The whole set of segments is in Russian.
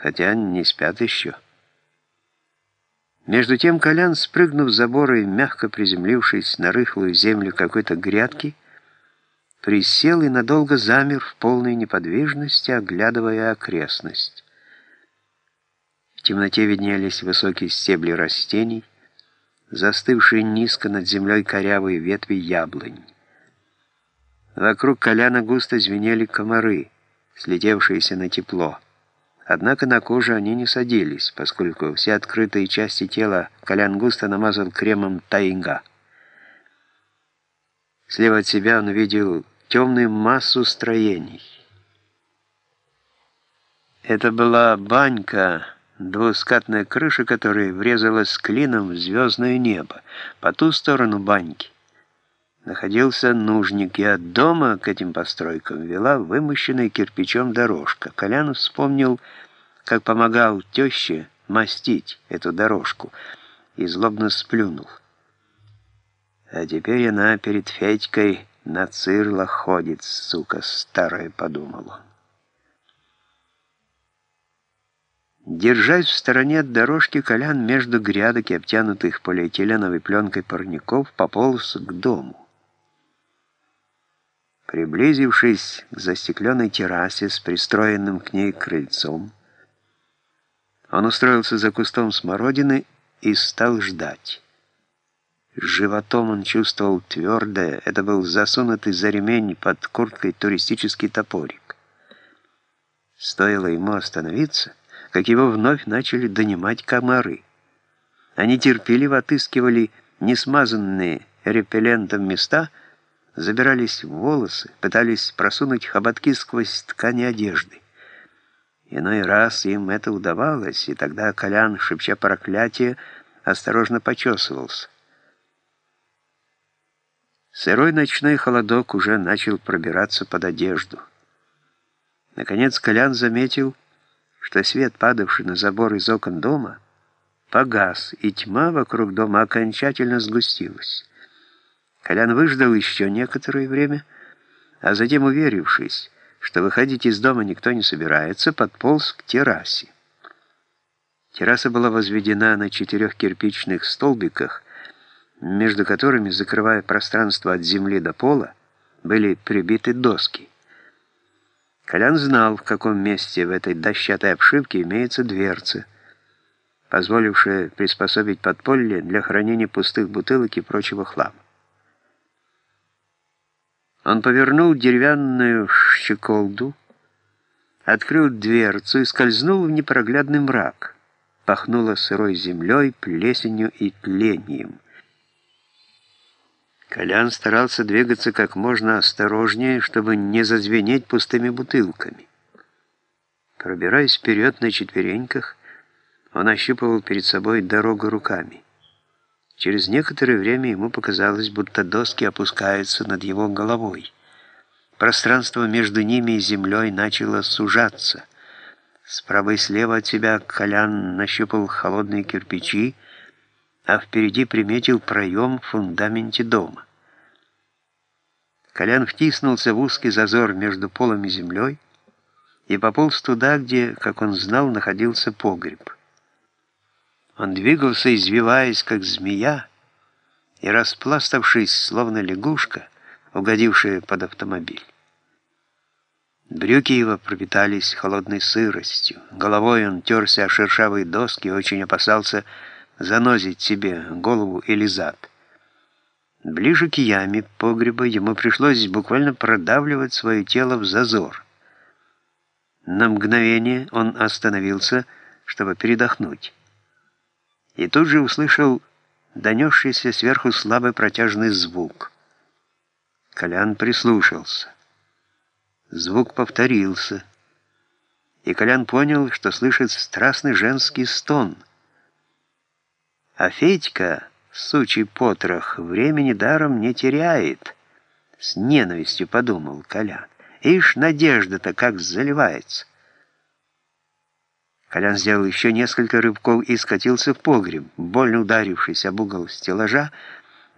хотя не спят еще. Между тем Колян, спрыгнув с забора и мягко приземлившись на рыхлую землю какой-то грядки, присел и надолго замер в полной неподвижности, оглядывая окрестность. В темноте виднелись высокие стебли растений, застывшие низко над землей корявые ветви яблонь. Вокруг Коляна густо звенели комары, слетевшиеся на тепло. Однако на кожу они не садились, поскольку все открытые части тела Колян густо намазал кремом тайга. Слева от себя он видел темную массу строений. Это была банька, двускатная крыша которой врезалась клином в звездное небо. По ту сторону баньки находился нужник, и от дома к этим постройкам вела вымощенная кирпичом дорожка. Колян вспомнил, как помогал теще мастить эту дорожку, и злобно сплюнул. А теперь она перед Федькой на цирла ходит, сука старая, подумал он. Держась в стороне от дорожки, Колян между грядок и обтянутых полиэтиленовой пленкой парников пополз к дому. Приблизившись к застекленной террасе с пристроенным к ней крыльцом, он устроился за кустом смородины и стал ждать. Животом он чувствовал твердое, это был засунутый за ремень под курткой туристический топорик. Стоило ему остановиться, как его вновь начали донимать комары. Они терпеливо отыскивали несмазанные репеллентом места, забирались в волосы, пытались просунуть хоботки сквозь ткани одежды. Иной раз им это удавалось, и тогда Колян, шепча проклятие, осторожно почесывался. Сырой ночной холодок уже начал пробираться под одежду. Наконец Колян заметил, что свет, падавший на забор из окон дома, погас, и тьма вокруг дома окончательно сгустилась. Колян выждал еще некоторое время, а затем, уверившись, что выходить из дома никто не собирается, подполз к террасе. Терраса была возведена на четырех кирпичных столбиках, между которыми, закрывая пространство от земли до пола, были прибиты доски. Колян знал, в каком месте в этой дощатой обшивке имеется дверца, позволившая приспособить подполье для хранения пустых бутылок и прочего хлама. Он повернул деревянную щеколду, открыл дверцу и скользнул в непроглядный мрак. Пахнуло сырой землей, плесенью и тлением. Колян старался двигаться как можно осторожнее, чтобы не зазвенеть пустыми бутылками. Пробираясь вперед на четвереньках, он ощупывал перед собой дорогу руками. Через некоторое время ему показалось, будто доски опускаются над его головой. Пространство между ними и землей начало сужаться. Справа и слева от себя Колян нащупал холодные кирпичи, а впереди приметил проем в фундаменте дома. Колян втиснулся в узкий зазор между полом и землей и пополз туда, где, как он знал, находился погреб. Он двигался, извиваясь, как змея, и распластавшись, словно лягушка, угодившая под автомобиль. Брюки его пропитались холодной сыростью. Головой он терся о шершавые доски и очень опасался занозить себе голову или зад. Ближе к яме погреба ему пришлось буквально продавливать свое тело в зазор. На мгновение он остановился, чтобы передохнуть и тут же услышал донесшийся сверху слабый протяжный звук. Колян прислушался. Звук повторился, и Колян понял, что слышит страстный женский стон. А Федька, сучий потрох, времени даром не теряет, с ненавистью подумал Колян. Ишь, надежда-то как заливается. Колян сделал еще несколько рывков и скатился в погреб, больно ударившись об угол стеллажа,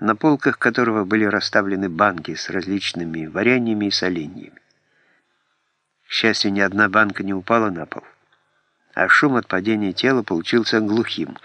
на полках которого были расставлены банки с различными вареньями и соленьями. К счастью, ни одна банка не упала на пол. а шум от падения тела получился глухим.